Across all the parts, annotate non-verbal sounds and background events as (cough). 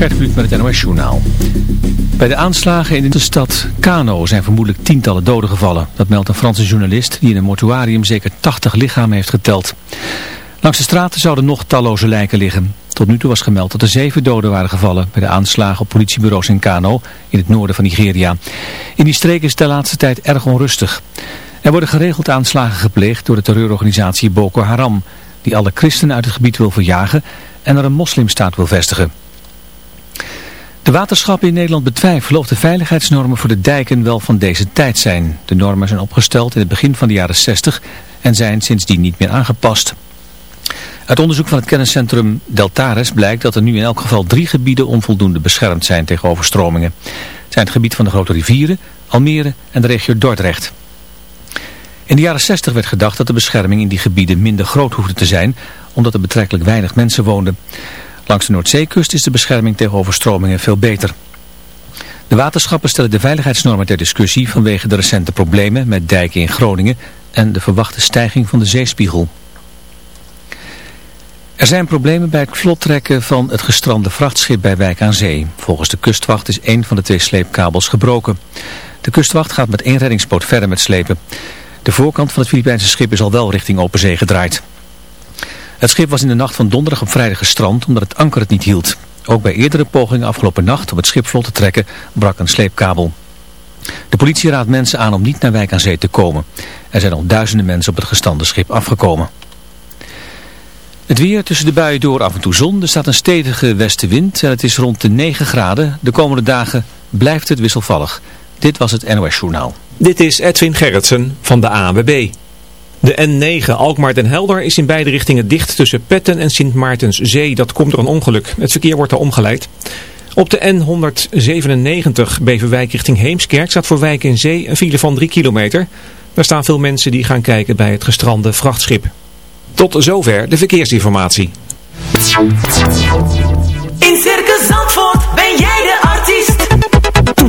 Gert met het NOS Journaal. Bij de aanslagen in de stad Kano zijn vermoedelijk tientallen doden gevallen. Dat meldt een Franse journalist die in een mortuarium zeker 80 lichamen heeft geteld. Langs de straten zouden nog talloze lijken liggen. Tot nu toe was gemeld dat er zeven doden waren gevallen bij de aanslagen op politiebureaus in Kano, in het noorden van Nigeria. In die streek is de laatste tijd erg onrustig. Er worden geregeld aanslagen gepleegd door de terreurorganisatie Boko Haram, die alle christenen uit het gebied wil verjagen en er een moslimstaat wil vestigen. De waterschappen in Nederland betwijfelen of de veiligheidsnormen voor de dijken wel van deze tijd zijn. De normen zijn opgesteld in het begin van de jaren 60 en zijn sindsdien niet meer aangepast. Uit onderzoek van het kenniscentrum Deltares blijkt dat er nu in elk geval drie gebieden onvoldoende beschermd zijn tegen overstromingen. Het zijn het gebied van de grote rivieren, Almere en de regio Dordrecht. In de jaren 60 werd gedacht dat de bescherming in die gebieden minder groot hoefde te zijn, omdat er betrekkelijk weinig mensen woonden. Langs de Noordzeekust is de bescherming tegen overstromingen veel beter. De waterschappen stellen de veiligheidsnormen ter discussie vanwege de recente problemen met dijken in Groningen en de verwachte stijging van de zeespiegel. Er zijn problemen bij het vlottrekken van het gestrande vrachtschip bij Wijk aan Zee. Volgens de kustwacht is één van de twee sleepkabels gebroken. De kustwacht gaat met één reddingsboot verder met slepen. De voorkant van het Filipijnse schip is al wel richting open zee gedraaid. Het schip was in de nacht van donderdag op vrijdag gestrand omdat het anker het niet hield. Ook bij eerdere pogingen afgelopen nacht om het schip vlot te trekken brak een sleepkabel. De politie raadt mensen aan om niet naar Wijk aan Zee te komen. Er zijn al duizenden mensen op het gestande schip afgekomen. Het weer tussen de buien door af en toe zon. Er staat een stevige westenwind en het is rond de 9 graden. De komende dagen blijft het wisselvallig. Dit was het NOS Journaal. Dit is Edwin Gerritsen van de ANWB. De N9 Alkmaar den Helder is in beide richtingen dicht tussen Petten en Sint Maartenszee. Dat komt door een ongeluk. Het verkeer wordt daar omgeleid. Op de N197 Beverwijk richting Heemskerk staat voor Wijk in Zee een file van 3 kilometer. Daar staan veel mensen die gaan kijken bij het gestrande vrachtschip. Tot zover de verkeersinformatie.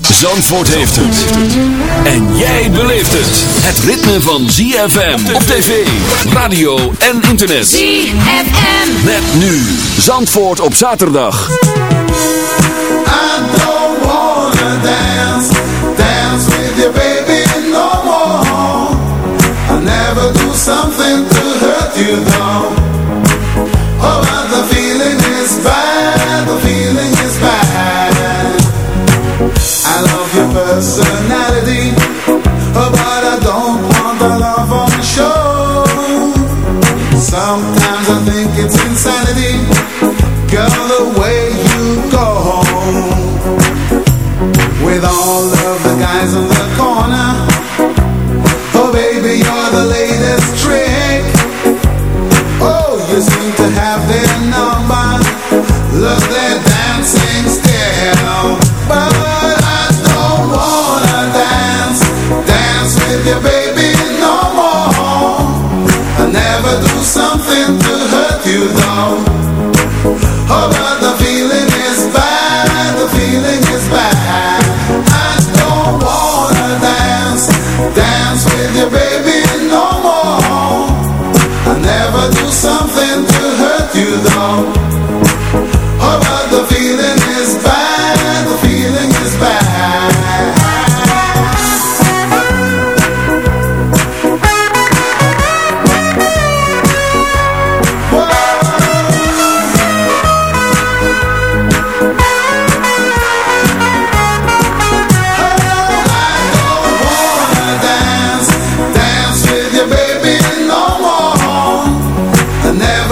Zandvoort heeft het. En jij beleeft het. Het ritme van ZFM op tv, radio en internet. ZFM. Met nu Zandvoort op zaterdag. I don't wanna dance, dance with your baby no more. I'll never do something sun. you though. Oh, but the feeling is bad, the feeling is bad. I don't wanna dance, dance with baby no more. I never do something to hurt you though.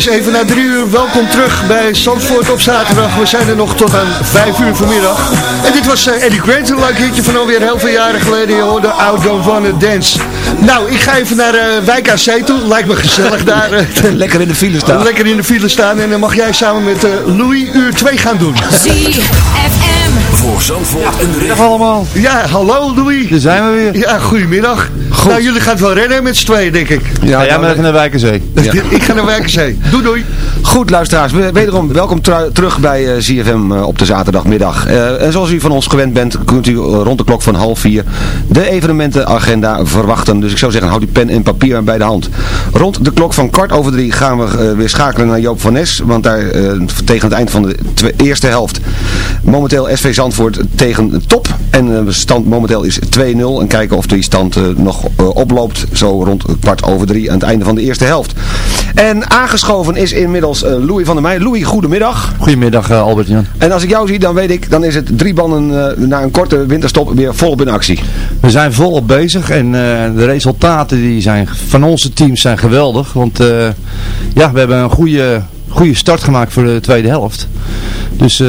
is even na drie uur. Welkom terug bij Zandvoort op zaterdag. We zijn er nog tot aan vijf uur vanmiddag. En dit was eh, Eddie Grant, een leuk hitje van alweer heel veel jaren geleden. Je hoorde Out Don't Wanna Dance. Nou, ik ga even naar eh Wijk aan Zee toe. Lijkt me gezellig daar. (laughs) Lekker in de file staan. Lekker in de file staan. En dan mag jij samen met eh, Louis uur 2 gaan doen. ZFM. Voor Zandvoort en de regio. allemaal. Ja, hallo Louis. Daar zijn we weer. Ja, goedemiddag. Nou, jullie gaan het wel redden met z'n tweeën, denk ik. Ja, jij bent even naar Wijkenzee. (laughs) Ik ga naar Wijkenzee. Doei doei. Goed luisteraars, we- wederom welkom terug bij eh, ZFM eh, op de zaterdagmiddag. Eh, en zoals u van ons gewend bent, kunt u eh, rond de klok van half vier de evenementenagenda verwachten. Dus ik zou zeggen, houd uw pen en papier bij de hand. Rond de klok van kwart over drie gaan we eh, weer schakelen naar Joop van Nes. Want daar eh, tegen het eind van de eerste helft momenteel SV Zandvoort tegen top. En de stand momenteel is 2-0. En kijken of die stand eh, nog eh, oploopt zo rond kwart over drie aan het einde van de eerste helft. En aangeschoven is inmiddels eh, Louis van der Meij. Louis, goedemiddag. Goedemiddag uh, Albert-Jan. En als ik jou zie, dan weet ik, dan is het drie banden eh, na een korte winterstop weer volop in actie. We zijn volop bezig en de resultaten die zijn, van onze teams zijn geweldig. Want ja, we hebben een goede, goede start gemaakt voor de tweede helft. Dus...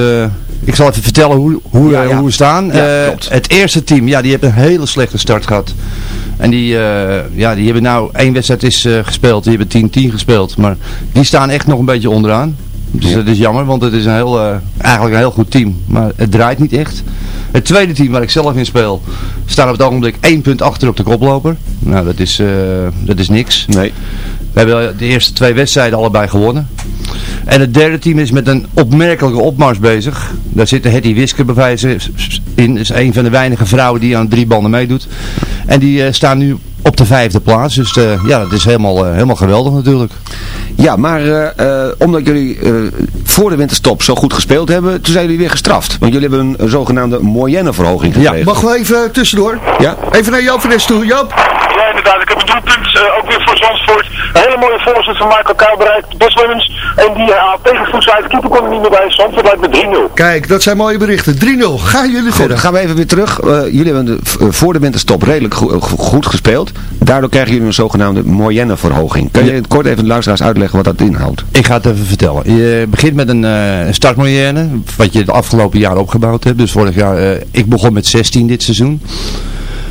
Ik zal even vertellen hoe, hoe, ja, ja. hoe we staan. Ja, uh, het eerste team, ja, die heeft een hele slechte start gehad. En die, uh, ja, die hebben nou, één wedstrijd is uh, gespeeld, die hebben 10-10 gespeeld. Maar die staan echt nog een beetje onderaan. Dus dat is jammer, want het is een heel, eigenlijk een heel goed team. Maar het draait niet echt. Het tweede team waar ik zelf in speel, staat op het ogenblik één punt achter op de koploper. Nou, dat is, dat is niks. Nee. We hebben de eerste twee wedstrijden allebei gewonnen. En het derde team is met een opmerkelijke opmars bezig. Daar zit de Hetty Wiske bewijzen in. is een van de weinige vrouwen die aan drie banden meedoet. En die uh, staan nu op de vijfde plaats. Dus uh, ja, dat is helemaal, uh, helemaal geweldig natuurlijk. Ja, maar uh, omdat jullie voor de winterstop zo goed gespeeld hebben, toen zijn jullie weer gestraft. Want jullie hebben een, zogenaamde moyenneverhoging gekregen. Ja, mag wel even tussendoor? Ja. Even naar Joop van toe. Joop? Ja, inderdaad. Ik heb een doelpunt, ook weer voor Zandvoort. Een hele mooie voorzet van Michael Kuil bereikt. Winnens. En die uh, tegen voet uit. Keeper kon er niet meer bij. Zandvoort lijkt met 3-0. Kijk, dat zijn mooie berichten. 3-0. Gaan jullie Goed, verder. dan gaan we even weer terug. jullie hebben de, voor de winterstop redelijk go goed gespeeld. Daardoor krijgen jullie een zogenaamde moyenneverhoging. Kun je kort even de luisteraars uitleggen wat dat inhoudt? Ik ga het even vertellen. Je begint met een uh, startmoyenne, wat je de afgelopen jaar opgebouwd hebt. Dus vorig jaar, uh, ik begon met 16 dit seizoen.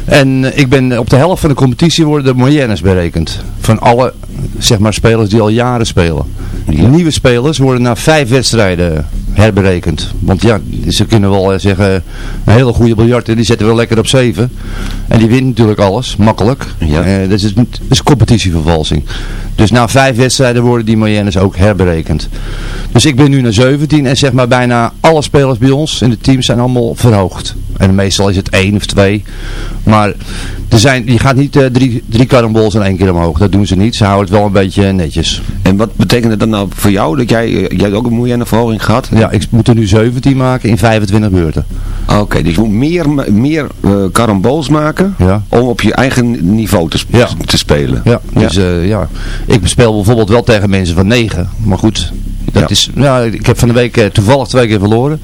En uh, ik ben op de helft van de competitie worden de moyennes berekend. Van alle zeg maar, spelers die al jaren spelen. Ja. Nieuwe spelers worden na vijf wedstrijden herberekend. Want ja, ze kunnen wel zeggen, een hele goede biljart, die zetten we lekker op 7. En die wint natuurlijk alles, makkelijk. Ja. Uh, dat, is, dat is competitievervalsing. Dus na vijf wedstrijden worden die moyennes ook herberekend. Dus ik ben nu naar 17 en zeg maar bijna alle spelers bij ons in het team zijn allemaal verhoogd. En meestal is het één of twee. Maar er zijn, je gaat niet uh, drie, drie in één keer omhoog. Dat doen ze niet. Ze houden het wel een beetje netjes. En wat betekent het dan nou voor jou? Dat jij, uh, jij ook een moeilijke verhoging gehad? Ja, ik moet er nu 17 maken in 25 beurten. Oké, okay, dus je moet meer, meer uh, maken ja. om op je eigen niveau te, sp ja. te spelen. Ja, dus ja. ik speel bijvoorbeeld wel tegen mensen van 9. Maar goed, dat ja. is, ja, ik heb van de week uh, toevallig twee keer verloren.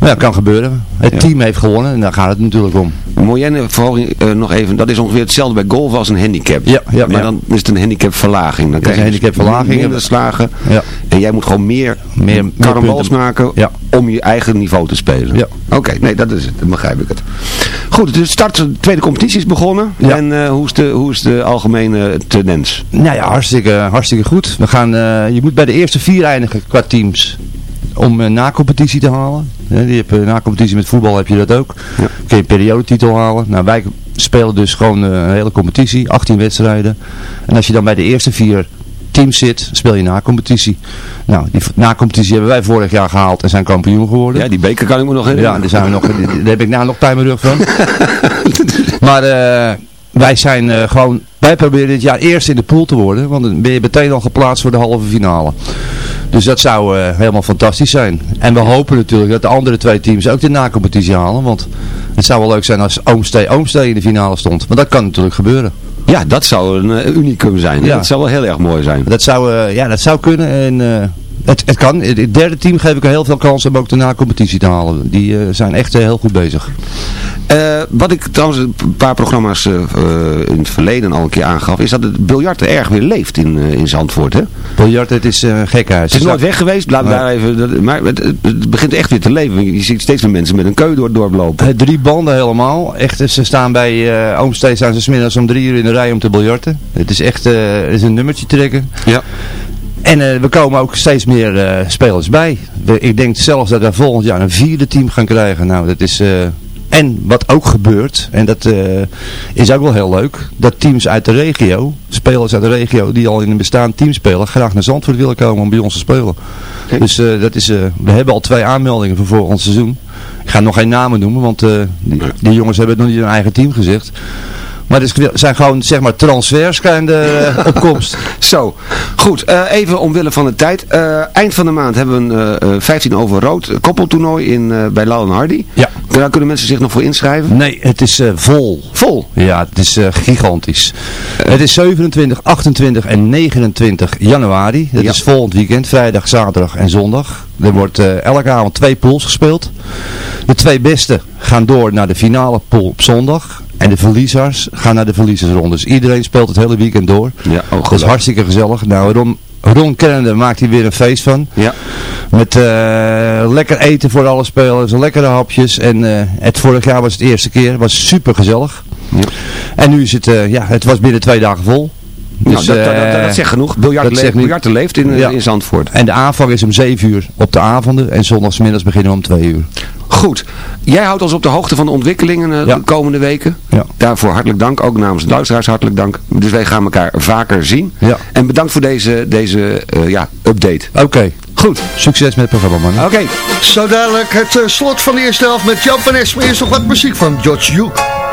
Maar ja, kan gebeuren. Het ja. team heeft gewonnen en daar gaat het natuurlijk om. Moyenne verhoging uh, nog even, dat is ongeveer hetzelfde bij golf als een handicap. Ja, ja, maar dan is het een handicapverlaging. Dan krijg je een handicapverlaging. minder slagen. Ja. En jij moet gewoon meer, meer karambals maken ja. Om je eigen niveau te spelen. Ja. Oké, okay, nee, dat is het. Dan begrijp ik het. Goed, de start, de tweede competitie is begonnen. Ja. En uh, hoe, is de, hoe is de algemene tendens? Nou ja, hartstikke, hartstikke goed. We gaan, uh, je moet bij de eerste vier eindigen qua teams om een na-competitie te halen. Ja, die heb, na-competitie met voetbal heb je dat ook. Ja. Kun je een periodetitel halen. Nou, wij spelen dus gewoon eh, een hele competitie, 18 wedstrijden. En als je dan bij de eerste vier teams zit, speel je na-competitie. Nou, die na-competitie hebben wij vorig jaar gehaald en zijn kampioen geworden. Ja, die beker kan ik me nog Ja, herinneren. daar, zijn we nog, daar heb ik nou nog pijn mijn rug van. (laughs) maar eh, wij zijn eh, gewoon, wij proberen dit jaar eerst in de pool te worden, want dan ben je meteen al geplaatst voor de halve finale. Dus dat zou eh, helemaal fantastisch zijn. En we hopen natuurlijk dat de andere twee teams ook de na-competitie halen, want het zou wel leuk zijn als Oomstee Oomstee in de finale stond. Maar dat kan natuurlijk gebeuren. Ja, dat zou een eh, unicum zijn. Ja. Dat zou wel heel erg mooi zijn. Dat zou, eh, ja, dat zou kunnen en eh, het, het kan. Het derde team geef ik er heel veel kans om ook de na-competitie te halen. Die eh, zijn echt eh, heel goed bezig. Eh, wat ik trouwens een paar programma's in het verleden al een keer aangaf, is dat het biljart er erg weer leeft in, in Zandvoort. Hè? Biljart, het is uh, gekhuis. Het is nooit weg geweest, laat Nee. daar even, maar het, begint echt weer te leven. Je ziet steeds meer mensen met een keu door het dorp lopen. Drie banden helemaal. Echt, ze staan bij eh Oomstee staan ze 's middags om drie uur in de rij om te biljarten. Het is echt het is een nummertje trekken. Ja. En eh, we komen ook steeds meer eh, spelers bij. We- ik denk zelfs dat we volgend jaar een vierde team gaan krijgen. Nou, dat is... eh, en wat ook gebeurt, en dat is ook wel heel leuk, dat teams uit de regio, spelers uit de regio die al in een bestaand team spelen, graag naar Zandvoort willen komen om bij ons te spelen. Dus dat is, we hebben al twee aanmeldingen voor volgend seizoen. Ik ga nog geen namen noemen, want die, die jongens hebben nog niet hun eigen team gezegd. Maar het zijn gewoon, zeg maar, transfers zijn de eh, (laughs) opkomst. Zo, goed. eh, even omwille van de tijd. Eh, eind van de maand hebben we een eh, eh, 15 over rood koppeltoernooi in, bij Lau en Hardy. Ja. Daar kunnen mensen zich nog voor inschrijven. Nee, het is vol. Vol? Ja, het is gigantisch. het is 27, 28 en 29 januari. Dat Ja. is volgend weekend, vrijdag, zaterdag en zondag. Er wordt elke avond twee pools gespeeld. De twee beste gaan door naar de finale pool op zondag. En de verliezers gaan naar de verliezersronde. Dus iedereen speelt het hele weekend door. Ja, oh, dat is hartstikke gezellig. Nou, Ron, Ron kennende maakt hier weer een feest van. Ja. Met eh, lekker eten voor alle spelers, lekkere hapjes. En eh, het vorig jaar was het eerste keer. Het was super gezellig. Ja. En nu is het, eh, ja, het was binnen twee dagen vol. Nou, Dus, dat, dat, dat, dat zegt genoeg. Biljart, dat leeft, leeft in, Ja. in Zandvoort. En de aanvang is om 7 uur op de avonden. En zondagsmiddags beginnen we om 2 uur. Goed. Jij houdt ons op de hoogte van de ontwikkelingen eh, Ja. de komende weken. Ja. Daarvoor hartelijk dank. Ook namens de luisteraars hartelijk dank. Dus wij gaan elkaar vaker zien. Ja. En bedankt voor deze, deze eh, ja, update. Oké. Goed. Succes met het programma, man. Oké. Zo dadelijk het eh, slot van de eerste helft met Jan van eerst nog wat muziek van George Duke.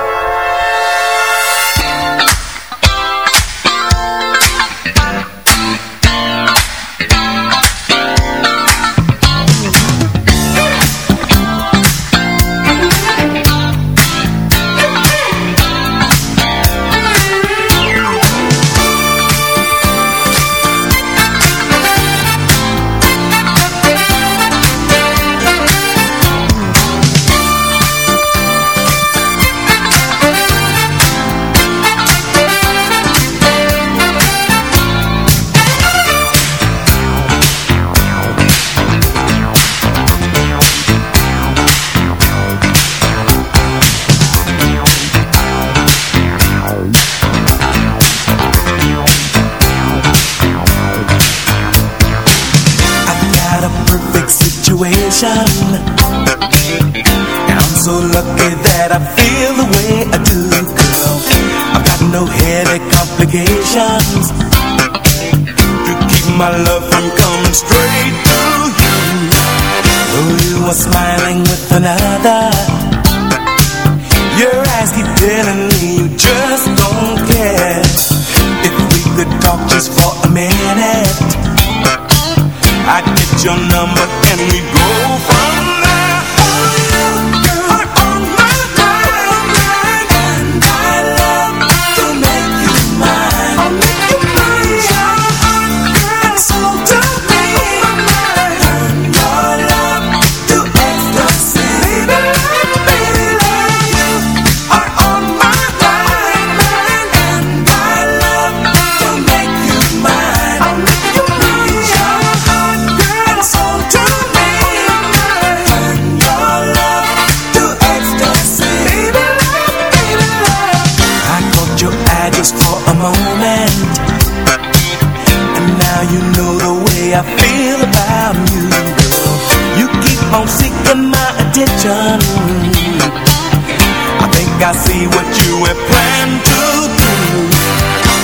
I see what you have planned to do.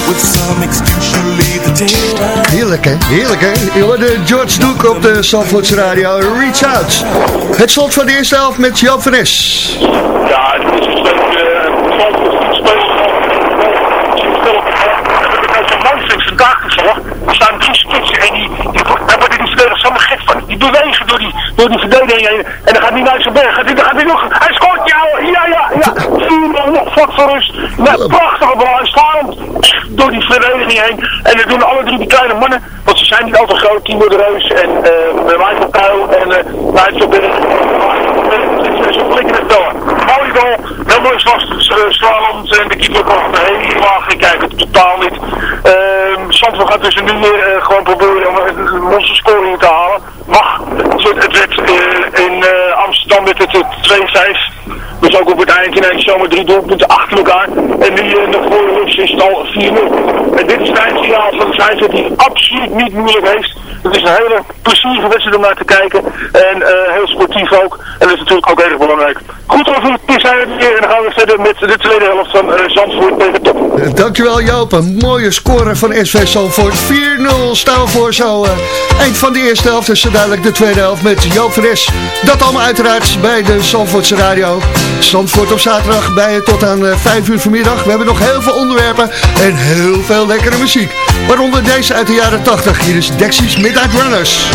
With some excuse you leave the table. Heerlijk hè, heerlijk hè. Je hoorde George Duke op de Zandvoorts Radio, Reach Out. Het slot van de eerste helft met Jan Fres. Ja, het is een stuk uh, Zandvoort spelen. Het is een monster, vandaag gezorgd. Er staan drie spitsen en die, die, daar worden die verdedigers helemaal gek van. Die bewegen door die, door die verdediging heen. En dan gaat hij naar zijn berg. Gaat hij, dan gaat hij nog, hij scoort, ja, ja, ja, ja. Vier man nog vlak voor rust. Met prachtige bal. Slaat echt door die verdediging heen. En dat doen alle drie die kleine mannen. Want ze zijn niet altijd groot. Timo de Reus en uh, Michael Kuil en uh, Nigel. Ze flikken het door. Mooie goal. Heel mooi slalom. En de keeper komt helemaal geen kijken. Totaal niet. Uh, Zandvoort gaat dus nu weer uh, gewoon proberen om een monsterscoring te halen. Mag. Het werd in Amsterdam met het 2-5. Dus ook op het eind ineens zomaar drie doelpunten achter elkaar. En nu in de vorige rust is al 4-0. En dit is het eindsignaal van de scheidsrechter die absoluut niet moeilijk heeft. Het is een hele plezierige wedstrijd om naar te kijken. En heel sportief ook. En dat is natuurlijk ook erg belangrijk. Goed over het weer. En dan gaan we verder met de tweede helft van Zandvoort tegen Top. Dankjewel Joop. Een mooie score van SV Zandvoort. 4-0 staan voor zo eind van de eerste helft. Dus dadelijk de tweede helft met Joop Fres. Dat allemaal uiteraard bij de Zandvoortse Radio. Zandvoort op zaterdag bij je tot aan 5 uur vanmiddag. We hebben nog heel veel onderwerpen en heel veel lekkere muziek. Waaronder deze uit de jaren 80. Hier is Dexys Midnight Runners.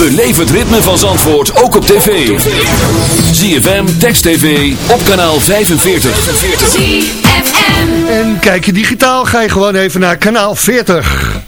Beleef het ritme van Zandvoort ook op tv. ZFM, Text TV, op kanaal 45. En kijk je digitaal, ga je gewoon even naar kanaal 40.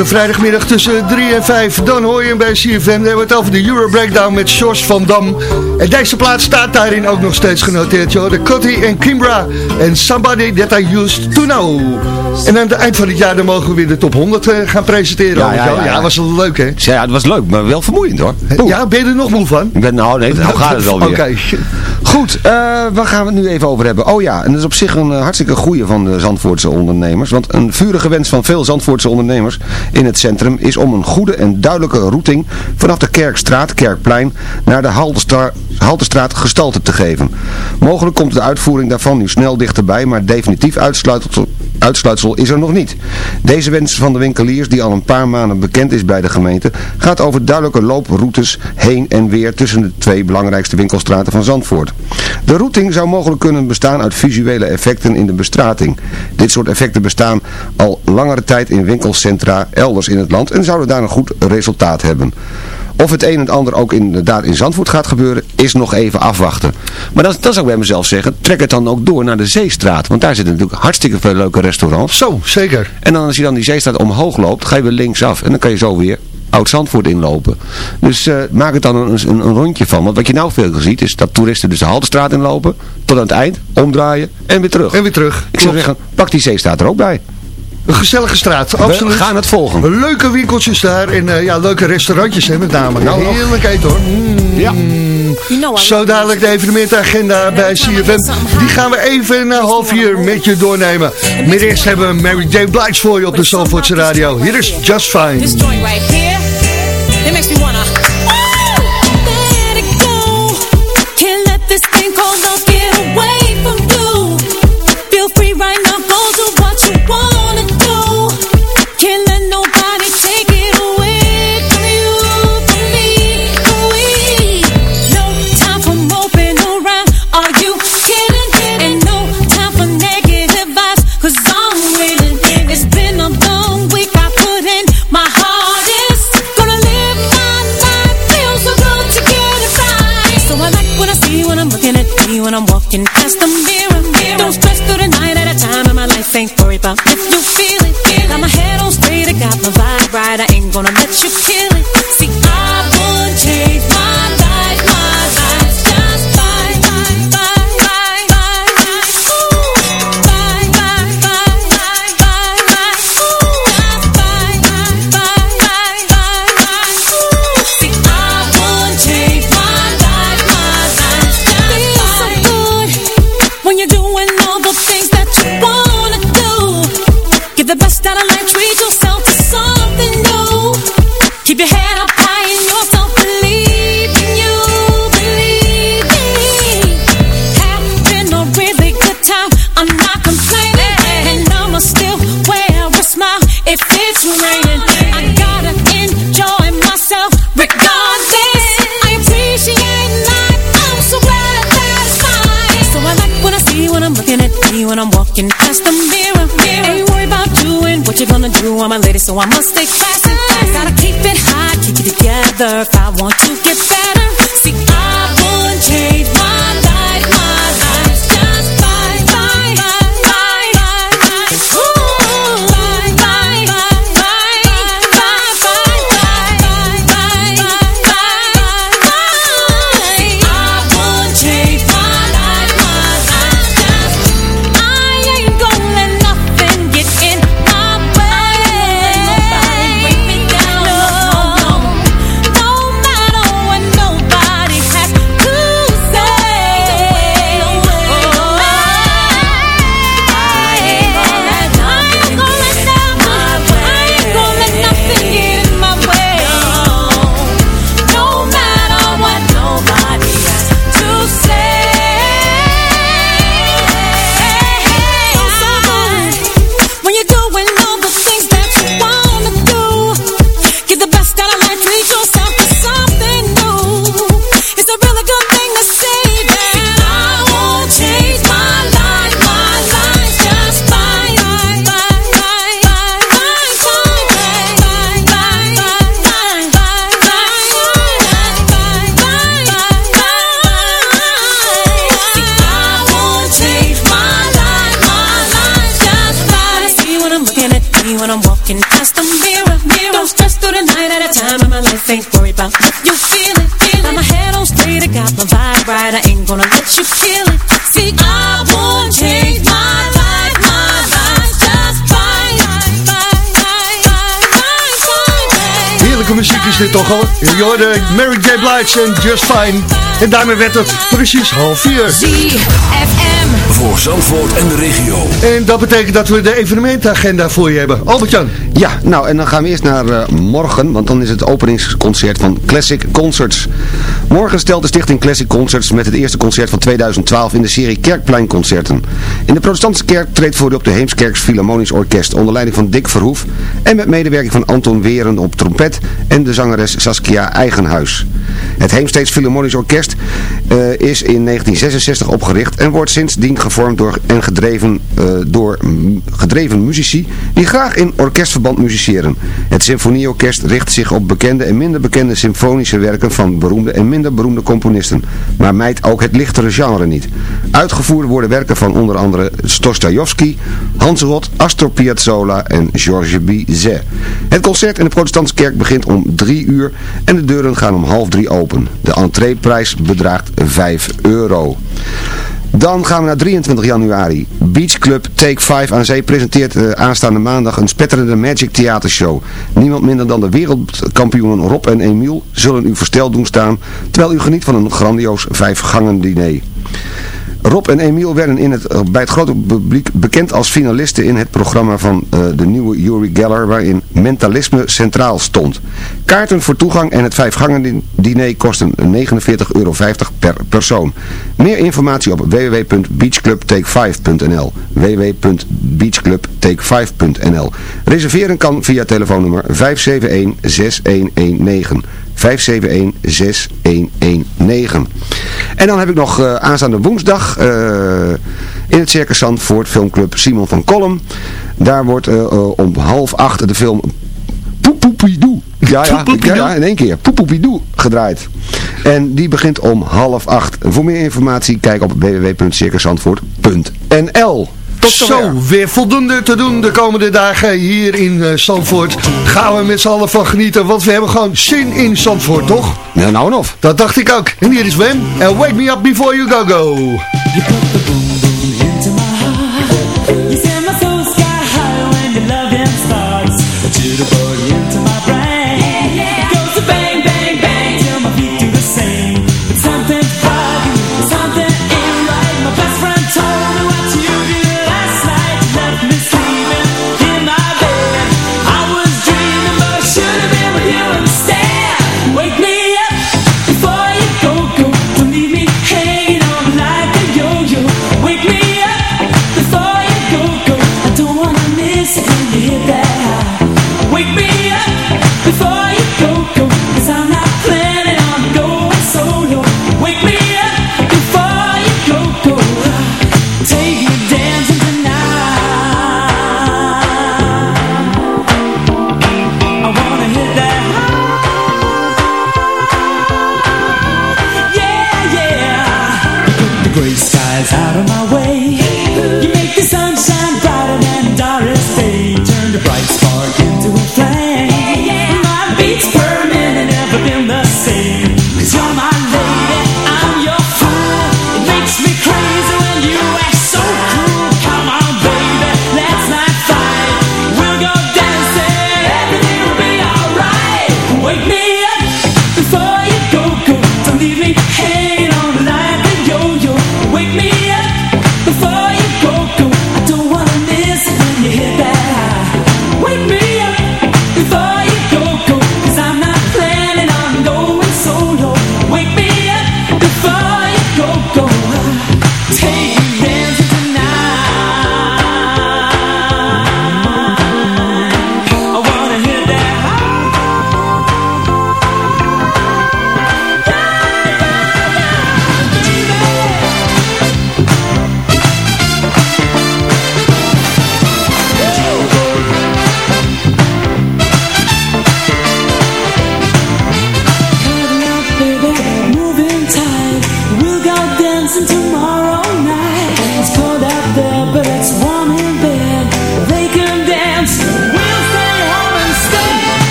Elke vrijdagmiddag tussen 3 en 5, dan hoor je hem bij CFM. Dan hebben we het over de Euro Breakdown met George van Dam. En deze plaats staat daarin ook nog steeds genoteerd, joh. De Cotty en Kimbra en Somebody That I Used To Know. En aan het eind van het jaar dan mogen we weer de top 100 eh, gaan presenteren. Ja, ja, ja, was leuk, hè? Ja, het was leuk, maar wel vermoeiend hoor. Ja, ben je er nog moe van? Ik ben, nou nee, nou gaat het wel weer. (laughs) Oké. Goed, eh, waar gaan we het nu even over hebben? Oh ja, en dat is op zich een eh, hartstikke goeie van de Zandvoortse ondernemers. Want een vurige wens van veel Zandvoortse ondernemers in het centrum is om een goede en duidelijke routing vanaf de Kerkstraat, Kerkplein, naar de Haltestraat, Haltestraat gestalte te geven. Mogelijk komt de uitvoering daarvan nu snel dichterbij, maar definitief uitsluitsel, uitsluitsel is er nog niet. Deze wens van de winkeliers, die al een paar maanden bekend is bij de gemeente, gaat over duidelijke looproutes heen en weer tussen de twee belangrijkste winkelstraten van Zandvoort. De routing zou mogelijk kunnen bestaan uit visuele effecten in de bestrating. Dit soort effecten bestaan al langere tijd in winkelcentra elders in het land en zouden daar een goed resultaat hebben. Of het een en het ander ook inderdaad in Zandvoort gaat gebeuren, is nog even afwachten. Maar dat, dat zou ik bij mezelf zeggen, trek het dan ook door naar de Zeestraat. Want daar zitten natuurlijk hartstikke veel leuke restaurants. Zo, zeker. En dan als je dan die Zeestraat omhoog loopt, ga je weer linksaf. En dan kan je zo weer Oud-Zandvoort inlopen. Dus eh, maak het dan een, een, een rondje van. Want wat je nou veel ziet is dat toeristen dus de Haltestraat inlopen. Tot aan het eind, omdraaien en weer terug. En weer terug. Ik zou zeggen, pak die Zeestraat er ook bij. Een gezellige straat, absoluut. We gaan het volgen. Leuke winkeltjes daar en eh, ja, leuke restaurantjes hè, met name. Nou. Heerlijk eten hoor. Mm. Ja. Zo dadelijk de evenementagenda bij CFM. Die gaan we even na half vier met je doornemen. Maar eerst hebben we Mary J. Blige voor je op de Zandvoortse radio. Hier is Just Fine. When I'm walking past the mirror. mirror. Ain't worried about doing what you're gonna do, I'm a lady, so I must stay classy. Gotta keep it high, keep it together if I want to get better. See, I would change Heerlijke muziek is dit toch al. Je hoorde Mary J. Blige en Just Fine. En daarmee werd het precies half vier. ZFM. Voor Zandvoort en de regio. En dat betekent dat we de evenementagenda voor je hebben. Albert-Jan. Ja, nou en dan gaan we eerst naar eh, morgen, want dan is het openingsconcert van Classic Concerts. Morgen stelt de stichting Classic Concerts met het eerste concert van 2012 in de serie Kerkpleinconcerten. In de protestantse kerk treedt voor op de Heemskerks Philharmonisch Orkest onder leiding van Dick Verhoef en met medewerking van Anton Weren op trompet en de zangeres Saskia Eigenhuis. Het Heemsteeds Philharmonisch Orkest eh, is in 1966 opgericht en wordt sindsdien gevormd door en gedreven, eh, door gedreven muzici die graag in orkestverband musiceren. Het symfonieorkest richt zich op bekende en minder bekende symfonische werken van beroemde en minder beroemde componisten, maar mijt ook het lichtere genre niet. Uitgevoerd worden werken van onder andere Stostajowski, Hans Rot, Astor Piazzolla en Georges Bizet. Het concert in de protestantse kerk begint om 3 uur en de deuren gaan om half drie open. De entreeprijs bedraagt 5 euro. Dan gaan we naar 23 januari. Beach Club Take 5 aan Zee presenteert eh, aanstaande maandag een spetterende Magic Theatershow. Niemand minder dan de wereldkampioenen Rob en Emiel zullen u versteld doen staan, terwijl u geniet van een grandioos vijfgangen diner. Rob en Emiel werden in het, eh, bij het grote publiek bekend als finalisten in het programma van eh, de nieuwe Yuri Geller waarin mentalisme centraal stond. Kaarten voor toegang en het vijfgangen diner kosten 49,50 euro per persoon. Meer informatie op www.beachclubtake5.nl www.beachclubtake5.nl Reserveren kan via telefoonnummer 571-6119 571-6119. En dan heb ik nog eh, aanstaande woensdag eh, in het Circus Zandvoort filmclub Simon van Kolm. Daar wordt eh, om half acht de film Poepoepidoo. Ja, ja, ja, ja, in één keer. Poepoepidoo gedraaid. En die begint om half acht. Voor meer informatie kijk op www.circuszandvoort.nl Tot Zo, weer voldoende te doen de komende dagen hier in eh, Zandvoort. Gaan we met z'n allen van genieten, want we hebben gewoon zin in Zandvoort, toch? Ja, nou en of. Dat dacht ik ook. En hier is Wem. En Wake Me Up Before You Go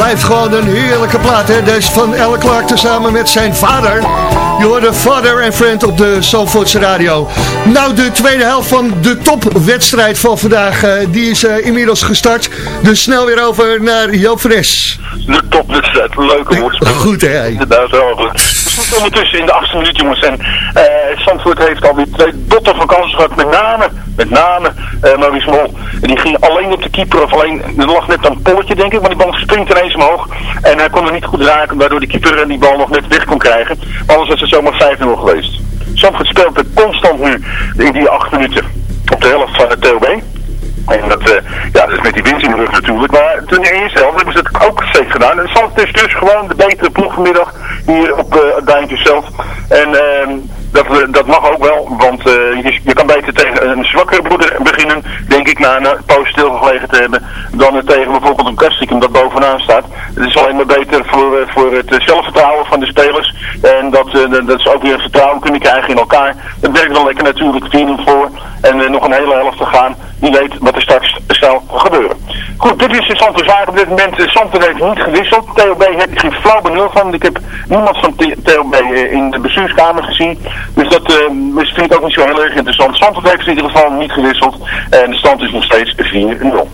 blijft gewoon een heerlijke plaat, hè? Deze van Elle Clark tezamen met zijn vader. Je hoorde Father and Friend op de Zandvoortse Radio. Nou, de tweede helft van de topwedstrijd van vandaag, eh, die is eh, inmiddels gestart. Dus snel weer over naar Joop Fres. De topwedstrijd, leuke woordspeling. Goed, hè? Inderdaad, wel goed. We zitten ondertussen in de achtste minuut, jongens. En Zandvoort heeft alweer twee dotten van kansen gehad. Met name, met name Maurice Mol. En die ging alleen op de keeper. Of alleen, er lag net een polletje, denk ik. Maar die bal springt ineens omhoog. En hij kon er niet goed raken. Waardoor de keeper die bal nog net weg kon krijgen. Anders was het zomaar 5-0 geweest. Zandvoort speelt er constant nu in die acht minuten. Op de helft van het TOB. En dat, eh, ja, is met die winst in de rug natuurlijk. Maar toen eerste helft hebben ze het ook steeds gedaan. En Zand is dus gewoon de betere ploeg hier op eh, het duintje zelf. En ehm, dat, dat mag ook wel, want eh, je, je, kan beter tegen een zwakkere broeder beginnen, denk ik, na een poos stilgelegen te hebben, dan tegen bijvoorbeeld een Kastikum dat bovenaan staat. Het is alleen maar beter voor, eh, voor het zelfvertrouwen van de spelers en eh, dat, dat ze ook weer vertrouwen kunnen krijgen in elkaar. Dat werkt dan lekker natuurlijk 10 voor en nog een hele helft te gaan. Wie weet wat er straks zou gebeuren. Goed, dit is de Santos Waard op dit moment. Santos heeft niet gewisseld. TOB heb ik geen flauw benul van. Ik heb niemand van TOB in de bestuurskamer gezien. Dus dat uh, vind ik ook niet zo heel erg interessant. Zandvoort heeft in ieder geval niet gewisseld. En de stand is nog steeds 4-0.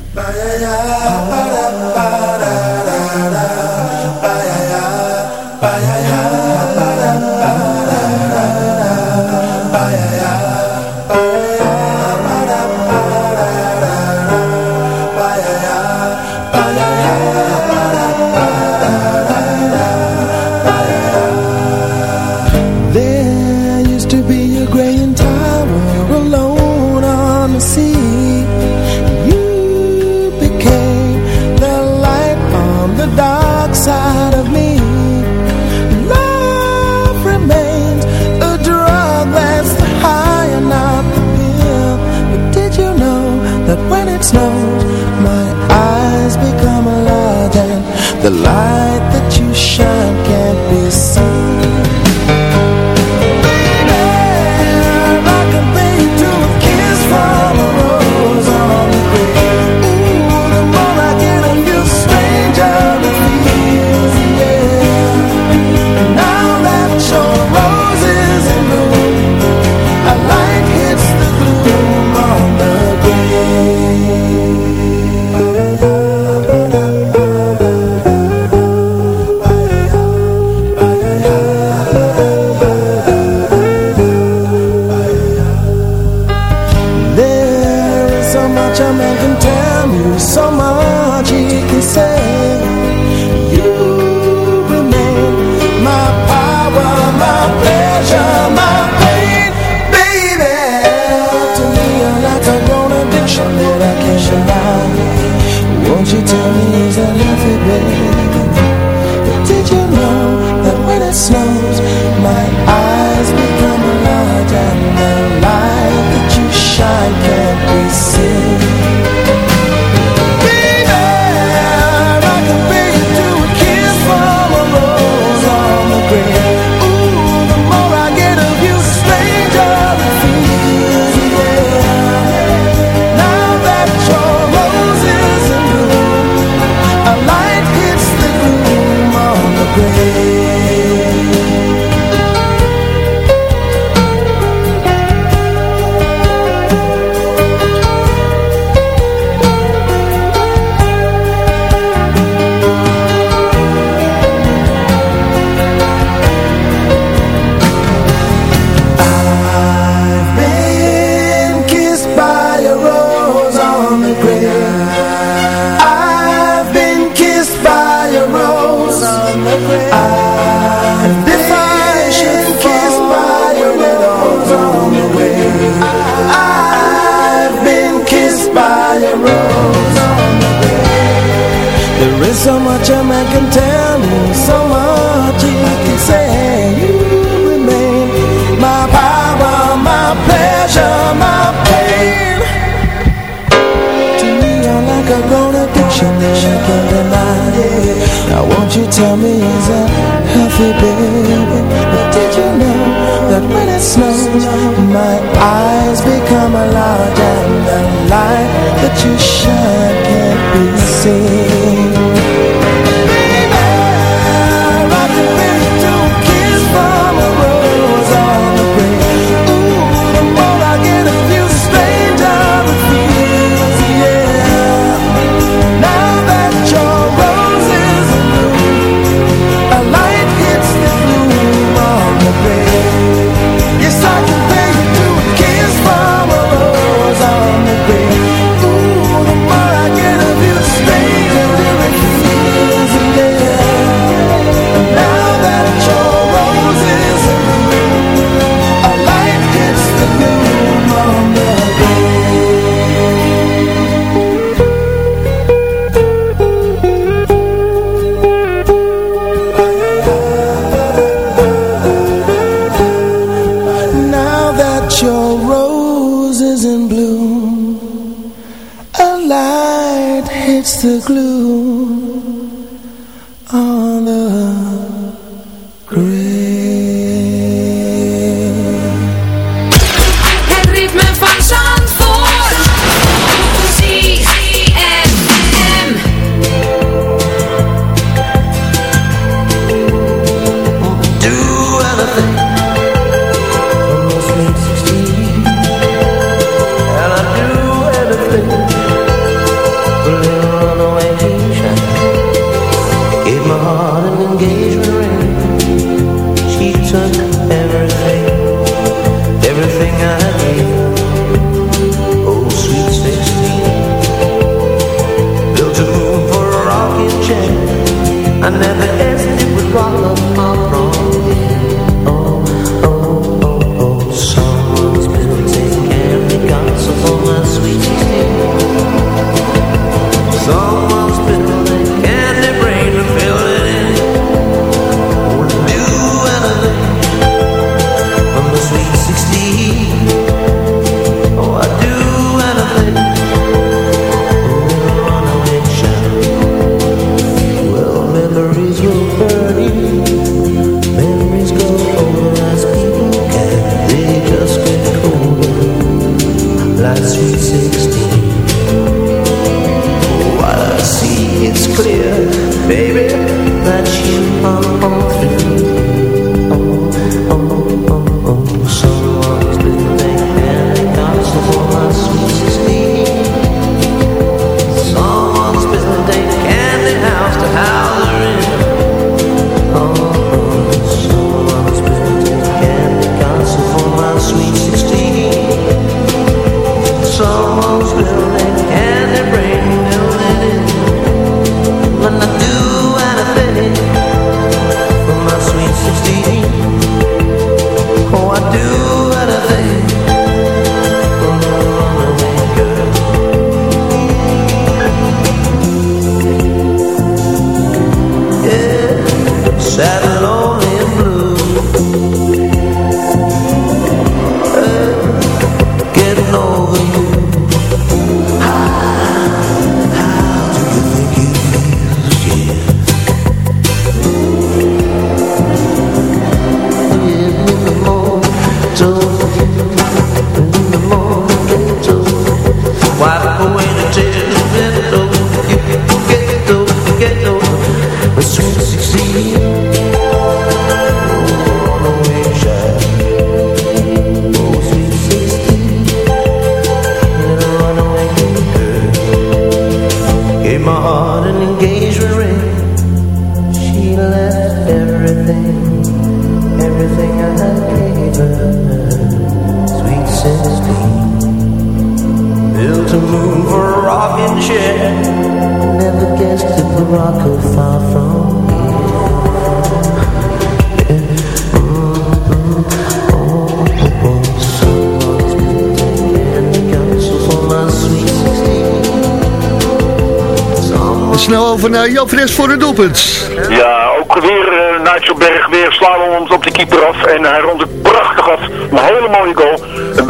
Snel over naar Jan Fres voor het doelpunt. Ja, ook weer uh, Nijtselberg weer slalom op de keeper af. En hij rondt het prachtig af. Een hele mooie goal.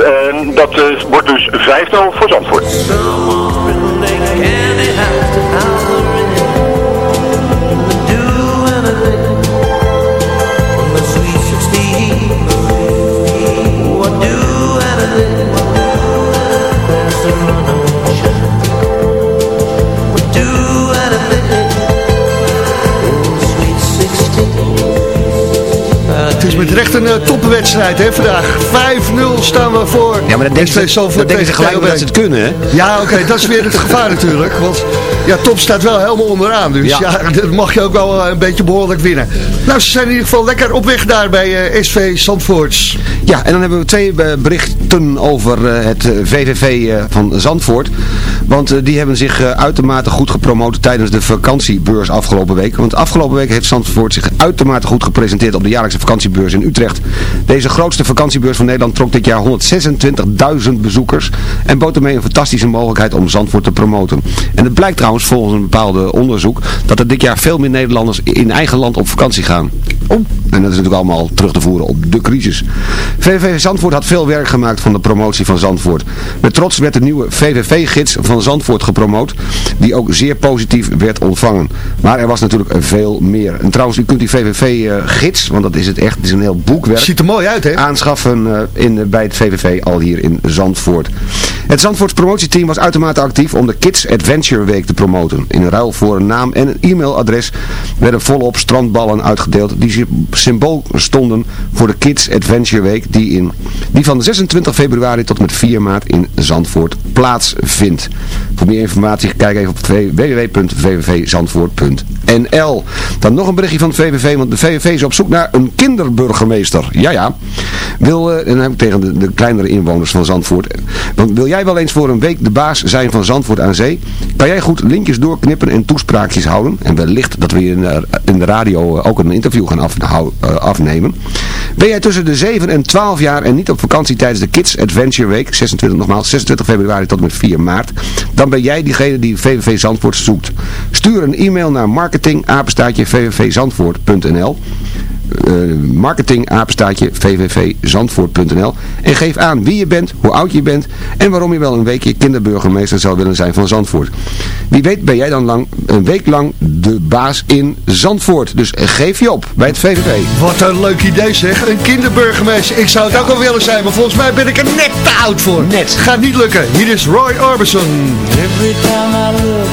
En dat eh, wordt dus 5-0 voor Zandvoort. Is met recht een eh, topwedstrijd hè, vandaag. 5-0 staan we voor. Ja, maar dat denken ze, dat denken ze gelijk dat ze het kunnen, hè? Ja, oké, dat is weer het gevaar natuurlijk. Want ja, top staat wel helemaal onderaan. Dus ja, Ja. dat mag je ook wel eh, een beetje behoorlijk winnen. Nou, ze zijn in ieder geval lekker op weg daar bij eh, SV Zandvoorts. Ja, en dan hebben we twee eh, over eh, het eh, VVV eh, van Zandvoort. Want eh, die hebben zich eh, uitermate goed gepromoot tijdens de vakantiebeurs afgelopen week. Want afgelopen week heeft Zandvoort zich uitermate goed gepresenteerd op de jaarlijkse vakantiebeurs in Utrecht. Deze grootste vakantiebeurs van Nederland trok dit jaar 126.000 bezoekers. En bood ermee een fantastische mogelijkheid om Zandvoort te promoten. En het blijkt trouwens volgens een bepaalde onderzoek dat er dit jaar veel meer Nederlanders in eigen land op vakantie gaan. Oh. En dat is natuurlijk allemaal terug te voeren op de crisis. VVV Zandvoort had veel werk gemaakt van de promotie van Zandvoort. Met trots werd de nieuwe VVV-gids van Zandvoort gepromoot, die ook zeer positief werd ontvangen. Maar er was natuurlijk veel meer. En trouwens, u kunt die VVV-gids, want dat is het echt, het is een heel boekwerk. Ziet er mooi uit, hè? Aanschaffen eh, in, bij het VVV al hier in Zandvoort. Het Zandvoorts promotieteam was uitermate actief om de Kids Adventure Week te promoten. In ruil voor een naam en een e-mailadres werden volop strandballen uitgedeeld die sy- symbool stonden voor de Kids Adventure Week die, in, die van 26 februari tot en met 4 maart in Zandvoort plaatsvindt. Voor meer informatie kijk even op www.vvvzandvoort.nl Dan nog een berichtje van het VVV, want de VVV is op zoek naar een kinderburgemeester. Ja, ja. Wil, eh, en dan heb ik tegen de, de kleinere inwoners van Zandvoort. Want wil jij wel eens voor een week de baas zijn van Zandvoort aan Zee? Kan jij goed lintjes doorknippen en toespraakjes houden? En wellicht dat we in, in de radio eh, ook een interview gaan afhou- eh, afnemen. Ben jij tussen de 7 en 12 jaar en niet op vakantie tijdens de Kids Adventure Week, 26, nogmaals, 26 februari tot en met 4 maart, dan ben jij diegene die VVV Zandvoort zoekt. Stuur een e-mail naar marketingapenstaatje eh, marketing apenstaatje vvvzandvoort.nl en geef aan wie je bent, hoe oud je bent en waarom je wel een weekje kinderburgemeester zou willen zijn van Zandvoort. Wie weet ben jij dan lang, een week lang de baas in Zandvoort. Dus geef je op bij het VVV. Wat een leuk idee zeg, een kinderburgemeester. Ik zou het ook wel willen zijn, maar volgens mij ben ik er net te oud voor. Net. Gaat niet lukken. Hier is Roy Orbison. Every time I look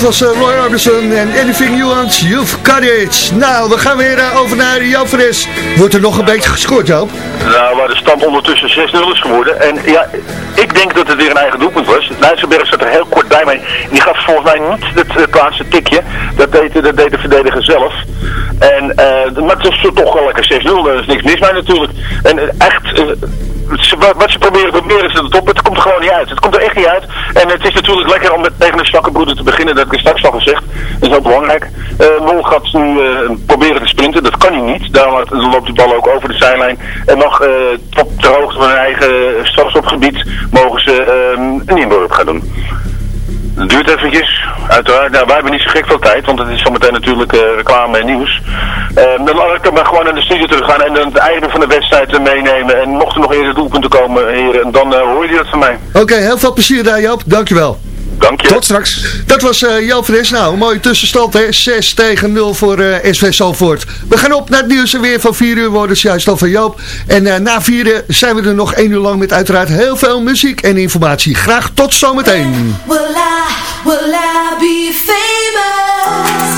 dat was eh, Roy Orbison en Anything You Want, You've Got It. Nou, we gaan weer eh, over naar Fres. Wordt er nog een beetje gescoord, Joop? Nou, waar de stand ondertussen 6-0 is geworden. En ja, ik denk dat het weer een eigen doelpunt was. Nijtsenberg zat er heel kort bij mij. Die gaf volgens mij niet het, laatste tikje. Dat deed, dat deed de verdediger zelf. En, eh, maar het is toch wel lekker 6-0. Daar is niks mis mee natuurlijk. En echt... wat, ze proberen te proberen is het op. Het komt er gewoon niet uit. Het komt er echt niet uit. En het is natuurlijk lekker om met, tegen een zwakke broeder te beginnen. Dat heb ik straks al gezegd. Dat is ook belangrijk. Eh Mol gaat nu eh, proberen te sprinten. Dat kan hij niet. Daar loopt de bal ook over de zijlijn. En nog eh op de hoogte van hun eigen strafschopgebied mogen ze een inworp gaan doen. Het duurt eventjes. Uiteraard, nou, wij hebben niet zo gek veel tijd, want het is zometeen natuurlijk eh, reclame en nieuws. Eh, dan laat ik maar gewoon naar de studio terug gaan en het einde van de wedstrijd eh, meenemen. En mochten er nog eerder doelpunten komen, heren, dan eh, hoor je dat van mij. Oké, heel veel plezier daar Joop. Dankjewel. Dank je. Tot straks. Dat was eh Joop Fres. Nou, een mooie tussenstand hè. 6 tegen 0 voor eh, SV Zalvoort. We gaan op naar het nieuws en weer van 4 uur worden dus juist al van Joop. En eh, na 4 uur zijn we er nog 1 uur lang met uiteraard heel veel muziek en informatie. Graag tot zometeen. Will I, will I be famous?